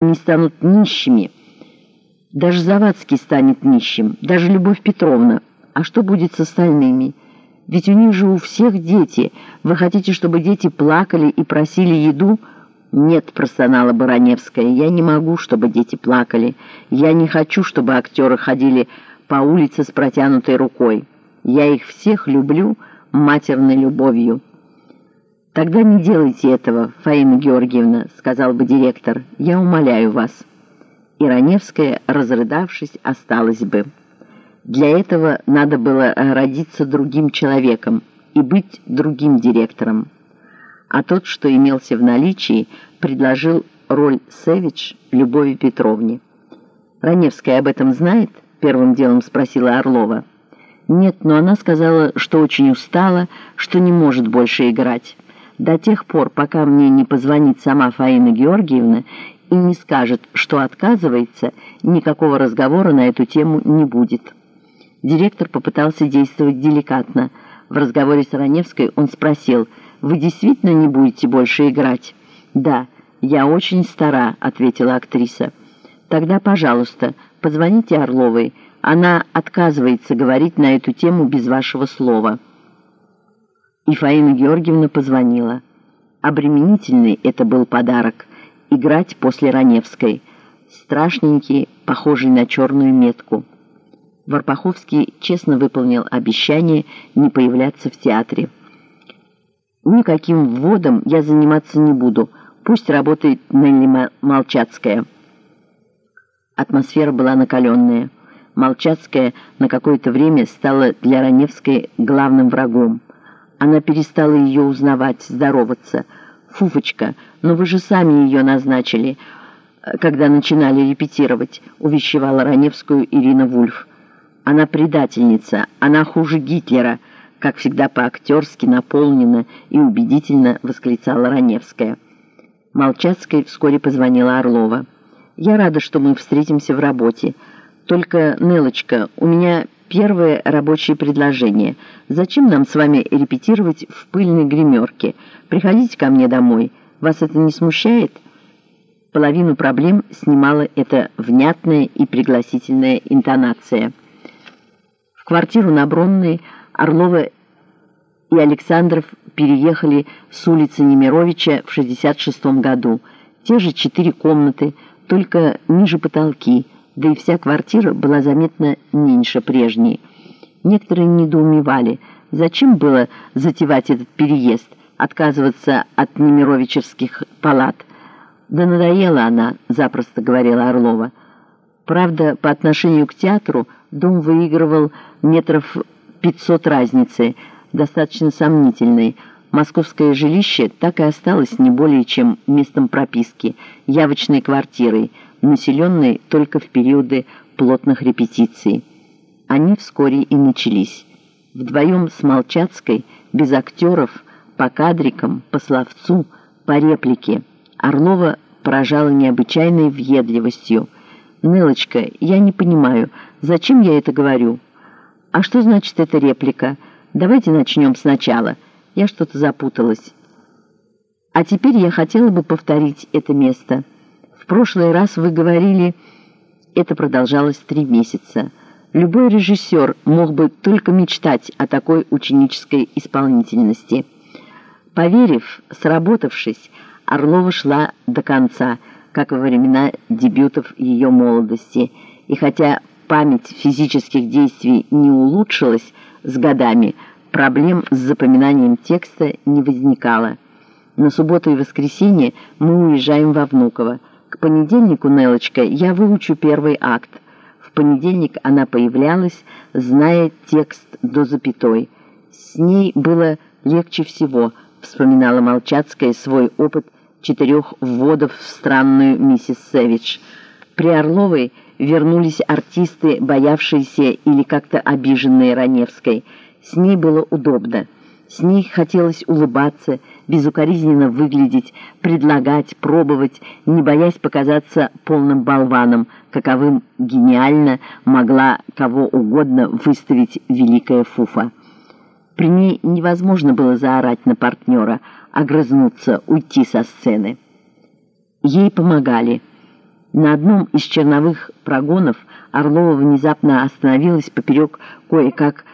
они станут нищими. Даже Завадский станет нищим, даже Любовь Петровна. А что будет с остальными? Ведь у них же у всех дети. Вы хотите, чтобы дети плакали и просили еду? Нет, простонала Бараневская, я не могу, чтобы дети плакали. Я не хочу, чтобы актеры ходили по улице с протянутой рукой. Я их всех люблю матерной любовью. «Тогда не делайте этого, Фаина Георгиевна», — сказал бы директор. «Я умоляю вас». И Раневская, разрыдавшись, осталась бы. Для этого надо было родиться другим человеком и быть другим директором. А тот, что имелся в наличии, предложил роль Севич Любови Петровне. «Раневская об этом знает?» — первым делом спросила Орлова. «Нет, но она сказала, что очень устала, что не может больше играть» до тех пор, пока мне не позвонит сама Фаина Георгиевна и не скажет, что отказывается, никакого разговора на эту тему не будет. Директор попытался действовать деликатно. В разговоре с Раневской он спросил, «Вы действительно не будете больше играть?» «Да, я очень стара», — ответила актриса. «Тогда, пожалуйста, позвоните Орловой. Она отказывается говорить на эту тему без вашего слова». И Фаина Георгиевна позвонила. Обременительный это был подарок — играть после Раневской. Страшненький, похожий на черную метку. Варпаховский честно выполнил обещание не появляться в театре. «Никаким вводом я заниматься не буду. Пусть работает Нелли Молчацкая». Атмосфера была накаленная. Молчацкая на какое-то время стала для Раневской главным врагом. Она перестала ее узнавать, здороваться. «Фуфочка, но вы же сами ее назначили, когда начинали репетировать», увещевала Раневскую Ирина Вульф. «Она предательница, она хуже Гитлера», как всегда по-актерски наполненно и убедительно восклицала Раневская. Молчацкой вскоре позвонила Орлова. «Я рада, что мы встретимся в работе. Только, Нелочка, у меня первое рабочее предложение. Зачем нам с вами репетировать в пыльной гримерке? Приходите ко мне домой. Вас это не смущает? Половину проблем снимала эта внятная и пригласительная интонация. В квартиру на Бронной Орлова и Александров переехали с улицы Немировича в 66 году. Те же четыре комнаты, только ниже потолки – да и вся квартира была заметно меньше прежней. Некоторые недоумевали, зачем было затевать этот переезд, отказываться от немировичевских палат. «Да надоела она», — запросто говорила Орлова. Правда, по отношению к театру дом выигрывал метров пятьсот разницы, достаточно сомнительной. Московское жилище так и осталось не более чем местом прописки, явочной квартирой — населенной только в периоды плотных репетиций. Они вскоре и начались. Вдвоем с Молчацкой, без актеров, по кадрикам, по словцу, по реплике. Орлова поражала необычайной въедливостью. «Нелочка, я не понимаю, зачем я это говорю?» «А что значит эта реплика? Давайте начнем сначала. Я что-то запуталась». «А теперь я хотела бы повторить это место» прошлый раз вы говорили...» Это продолжалось три месяца. Любой режиссер мог бы только мечтать о такой ученической исполнительности. Поверив, сработавшись, Орлова шла до конца, как во времена дебютов ее молодости. И хотя память физических действий не улучшилась с годами, проблем с запоминанием текста не возникало. На субботу и воскресенье мы уезжаем во Внуково. К понедельнику, Нелочка, я выучу первый акт. В понедельник она появлялась, зная текст до запятой. С ней было легче всего, вспоминала Молчацкая свой опыт четырех вводов в странную миссис Сэвидж. При Орловой вернулись артисты, боявшиеся или как-то обиженные Раневской. С ней было удобно. С ней хотелось улыбаться, безукоризненно выглядеть, предлагать, пробовать, не боясь показаться полным болваном, каковым гениально могла кого угодно выставить великая Фуфа. При ней невозможно было заорать на партнера, огрызнуться, уйти со сцены. Ей помогали. На одном из черновых прогонов Орлова внезапно остановилась поперек кое-как